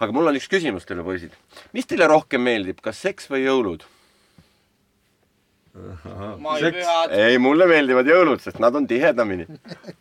aga mul on üks küsimus teile, poisid. mis teile rohkem meeldib, kas seks või jõulud? maipühad. ei, mulle meeldivad jõulud, sest nad on tihedamini.